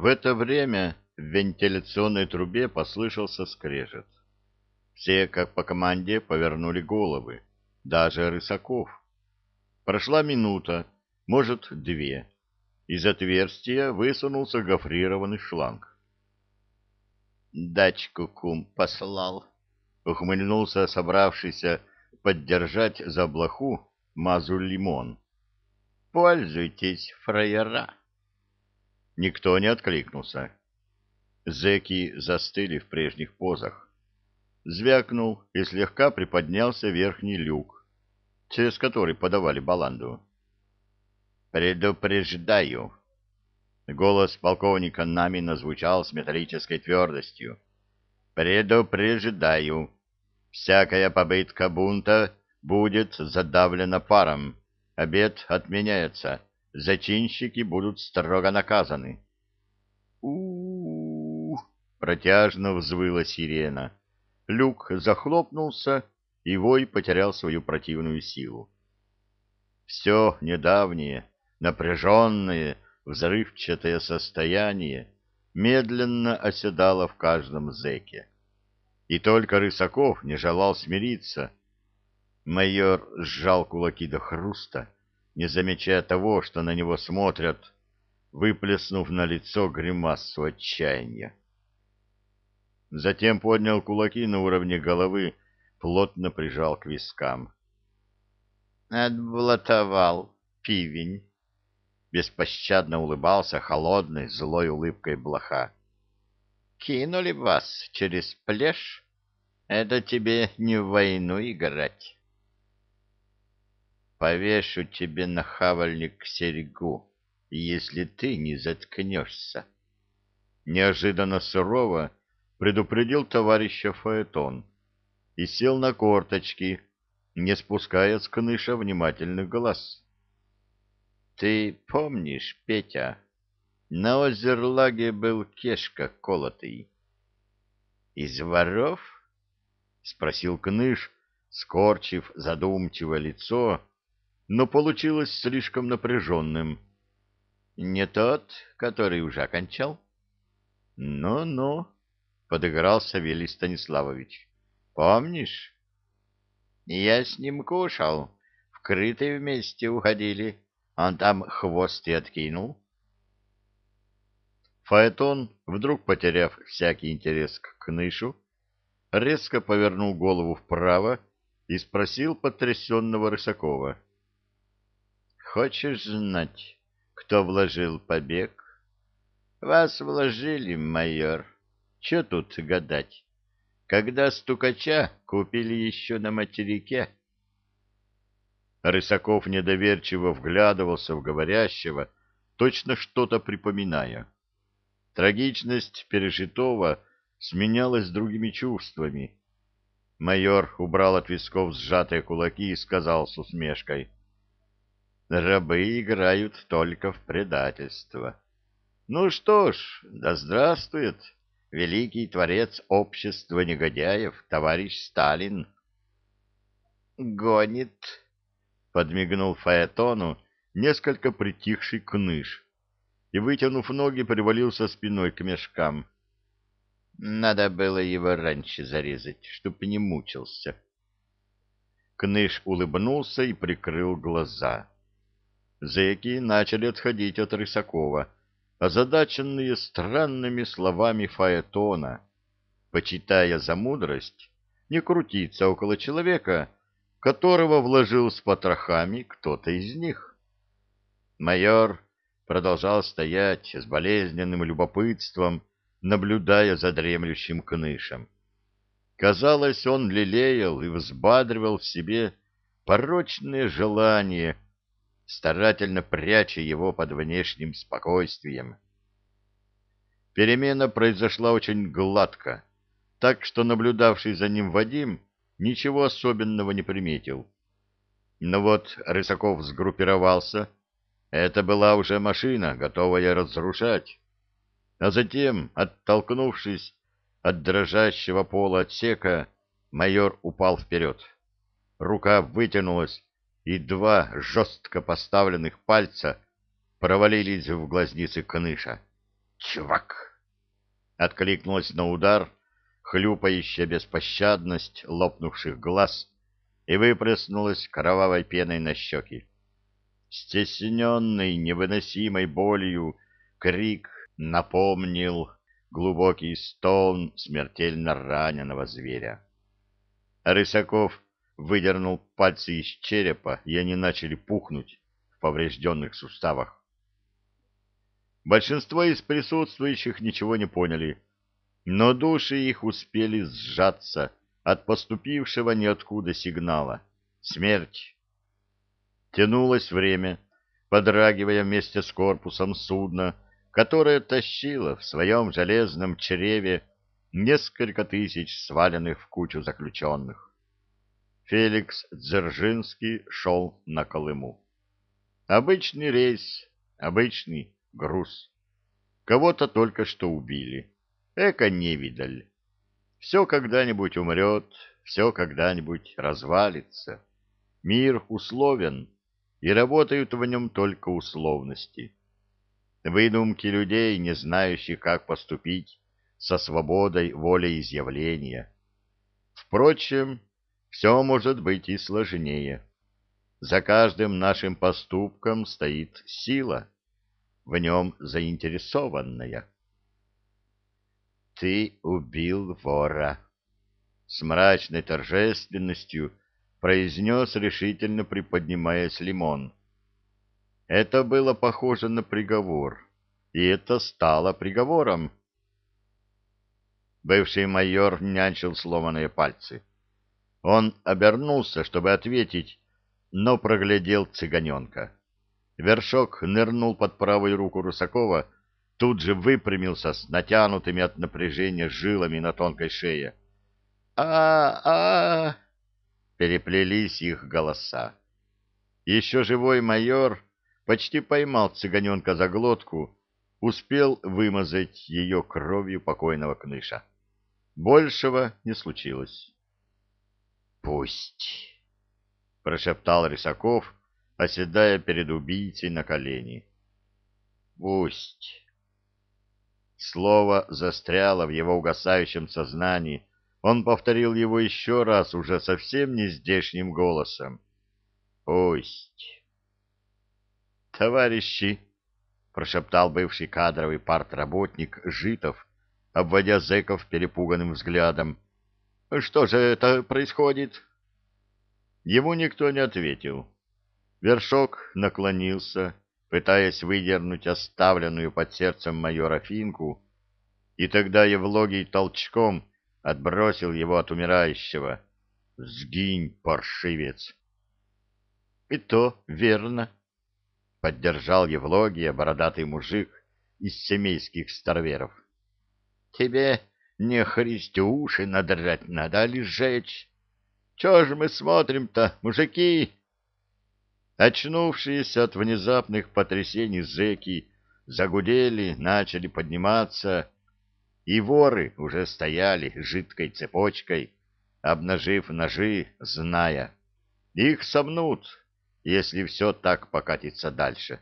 В это время в вентиляционной трубе послышался скрежет. Все, как по команде, повернули головы, даже Рысаков. Прошла минута, может, две. Из отверстия высунулся гофрированный шланг. «Дачку кум послал», — ухмыльнулся собравшийся поддержать за блоху мазу лимон. «Пользуйтесь, фраера». Никто не откликнулся. Зеки застыли в прежних позах. Звякнул и слегка приподнялся верхний люк, через который подавали баланду. «Предупреждаю!» Голос полковника Намина звучал с металлической твердостью. «Предупреждаю! Всякая побытка бунта будет задавлена паром. Обед отменяется. Зачинщики будут строго наказаны». «У-у-у!» протяжно взвыла сирена. Люк захлопнулся, и вой потерял свою противную силу. Все недавнее напряженное, взрывчатое состояние медленно оседало в каждом зэке. И только Рысаков не желал смириться. Майор сжал кулаки до хруста, не замечая того, что на него смотрят, выплеснув на лицо гримасу отчаяния. Затем поднял кулаки на уровне головы, плотно прижал к вискам. «Отблатовал, пивень!» беспощадно улыбался холодной, злой улыбкой блоха. «Кинули вас через плешь? Это тебе не в войну играть». «Повешу тебе на хавальник серьгу, если ты не заткнешься». Неожиданно сурово предупредил товарища Фаэтон и сел на корточки, не спуская с кныша внимательных глаз. Ты помнишь, Петя, на озерлаге был кешка колотый. — Из воров? — спросил Кныш, скорчив задумчивое лицо, но получилось слишком напряженным. — Не тот, который уже окончал? Ну — Ну-ну, — подыграл Савелий Станиславович. — Помнишь? — Я с ним кушал, в крытые вместе уходили. — он там хвост и откинул. Фаэтон, вдруг потеряв всякий интерес к кнышу, резко повернул голову вправо и спросил потрясенного Рысакова. — Хочешь знать, кто вложил побег? — Вас вложили, майор. Че тут гадать? Когда стукача купили еще на материке, — Рысаков недоверчиво вглядывался в говорящего, точно что-то припоминая. Трагичность пережитого сменялась другими чувствами. Майор убрал от висков сжатые кулаки и сказал с усмешкой. «Рабы играют только в предательство. Ну что ж, да здравствует великий творец общества негодяев, товарищ Сталин!» «Гонит!» — подмигнул Фаэтону несколько притихший кныш и, вытянув ноги, привалился спиной к мешкам. Надо было его раньше зарезать, чтоб не мучился. Кныш улыбнулся и прикрыл глаза. Зэки начали отходить от Рысакова, озадаченные странными словами Фаэтона, почитая за мудрость не крутиться около человека, которого вложил с потрохами кто-то из них. Майор продолжал стоять с болезненным любопытством, наблюдая за дремлющим кнышем. Казалось, он лелеял и взбадривал в себе порочное желание, старательно пряча его под внешним спокойствием. Перемена произошла очень гладко, так что наблюдавший за ним Вадим ничего особенного не приметил. Но вот Рысаков сгруппировался. Это была уже машина, готовая разрушать. А затем, оттолкнувшись от дрожащего пола отсека, майор упал вперед. Рука вытянулась, и два жестко поставленных пальца провалились в глазницы кныша. Чувак! Откликнулась на удар хлюпающая беспощадность лопнувших глаз и выплеснулась кровавой пеной на щеки. Стесненный невыносимой болью крик напомнил глубокий стон смертельно раненого зверя. Рысаков выдернул пальцы из черепа, и они начали пухнуть в поврежденных суставах. Большинство из присутствующих ничего не поняли, но души их успели сжаться от поступившего ниоткуда сигнала. Смерть. Тянулось время, подрагивая вместе с корпусом судна, которое тащило в своем железном чреве несколько тысяч сваленных в кучу заключенных. Феликс Дзержинский шел на Колыму. Обычный рейс, обычный груз. Кого-то только что убили. Эко невидаль. Все когда-нибудь умрет, все когда-нибудь развалится. Мир условен, и работают в нем только условности. Выдумки людей, не знающих, как поступить со свободой волеизъявления. Впрочем, все может быть и сложнее. За каждым нашим поступком стоит сила, в нем заинтересованная. «Ты убил вора!» С мрачной торжественностью произнес, решительно приподнимаясь Лимон. Это было похоже на приговор, и это стало приговором. Бывший майор нянчил сломанные пальцы. Он обернулся, чтобы ответить, но проглядел цыганенка. Вершок нырнул под правую руку Русакова, тут же выпрямился с натянутыми от напряжения жилами на тонкой шее. «А-а-а!» переплелись их голоса. Еще живой майор почти поймал цыганенка за глотку, успел вымазать ее кровью покойного кныша. Большего не случилось. «Пусть!» — прошептал Рисаков, оседая перед убийцей на колени. «Пусть!» Слово застряло в его угасающем сознании. Он повторил его еще раз уже совсем не здешним голосом. «Пусть!» «Товарищи!» — прошептал бывший кадровый партработник Житов, обводя зэков перепуганным взглядом. «Что же это происходит?» Ему никто не ответил. Вершок наклонился, пытаясь выдернуть оставленную под сердцем майора Финку, и тогда Евлогий толчком отбросил его от умирающего. «Сгинь, паршивец!» «И то верно», — поддержал Евлогия бородатый мужик из семейских старверов. «Тебе не христюши надрать надо, а ли сжечь? Чего же мы смотрим-то, мужики?» Очнувшиеся от внезапных потрясений зэки загудели, начали подниматься, и воры уже стояли жидкой цепочкой, обнажив ножи, зная. Их сомнут, если все так покатится дальше.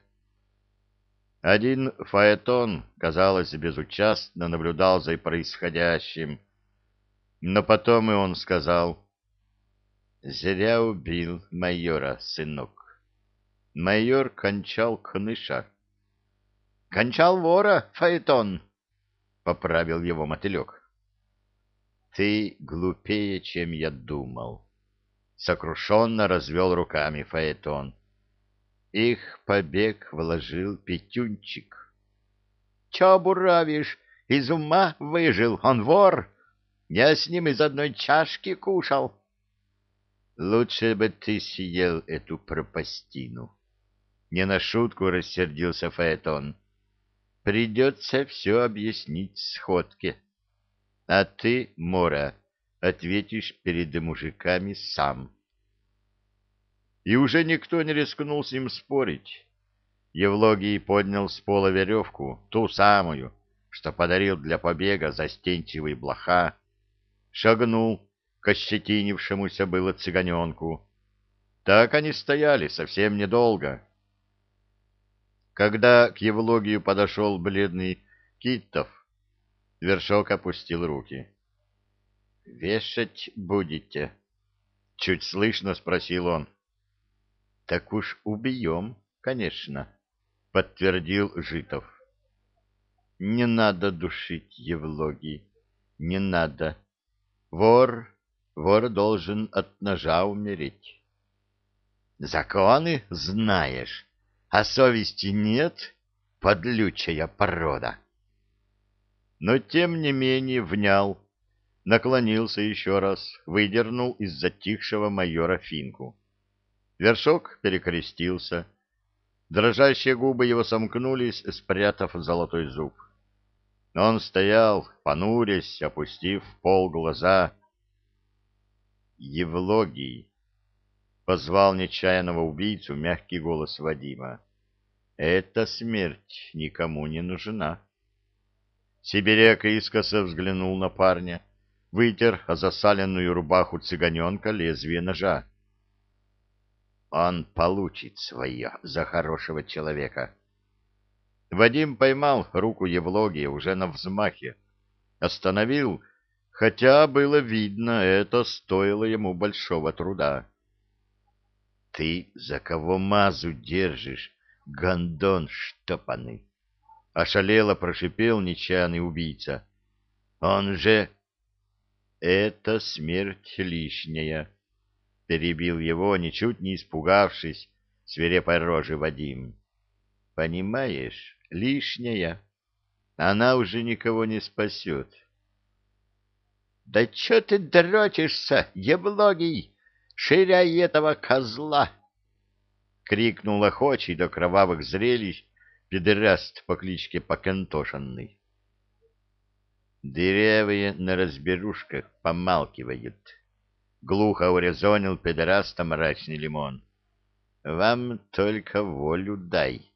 Один фаэтон, казалось, безучастно наблюдал за происходящим, но потом и он сказал, «Зря убил майора, сынок майор кончал кныша. — Кончал вора, Фаэтон, — поправил его мотылек. — Ты глупее, чем я думал. Сокрушенно развел руками Фаэтон. Их побег вложил Петюнчик. — Че буравишь? Из ума выжил, он вор. Я с ним из одной чашки кушал. — Лучше бы ты съел эту пропастину. Не на шутку рассердился Фаэтон. Придется все объяснить сходке. А ты, Мора, ответишь перед мужиками сам. И уже никто не рискнул с ним спорить. Евлогий поднял с пола веревку, ту самую, что подарил для побега застенчивый блоха, шагнул к ощетинившемуся было цыганенку. Так они стояли совсем недолго, когда к Евлогию подошел бледный Китов. Вершок опустил руки. «Вешать будете?» — чуть слышно спросил он. «Так уж убьем, конечно», — подтвердил Житов. «Не надо душить Евлогий, не надо. Вор, вор должен от ножа умереть». «Законы знаешь, а совести нет, подлючая порода». Но тем не менее внял наклонился еще раз, выдернул из затихшего майора финку. Вершок перекрестился. Дрожащие губы его сомкнулись, спрятав золотой зуб. Он стоял, понурясь, опустив пол глаза. «Евлогий!» — позвал нечаянного убийцу мягкий голос Вадима. «Эта смерть никому не нужна». Сибиряк искоса взглянул на парня вытер о засаленную рубаху цыганенка лезвие ножа. Он получит свое за хорошего человека. Вадим поймал руку Евлогия уже на взмахе. Остановил, хотя было видно, это стоило ему большого труда. — Ты за кого мазу держишь, гондон штопанный? — ошалело прошипел нечаянный убийца. — Он же это смерть лишняя, — перебил его, ничуть не испугавшись, свирепой рожи Вадим. — Понимаешь, лишняя. Она уже никого не спасет. — Да чё ты дрочишься, еблогий? Ширяй этого козла! — крикнул охочий до кровавых зрелищ педераст по кличке Покентошенный. Дырявые на разберушках помалкивают. Глухо урезонил педераста мрачный лимон. Вам только волю дай.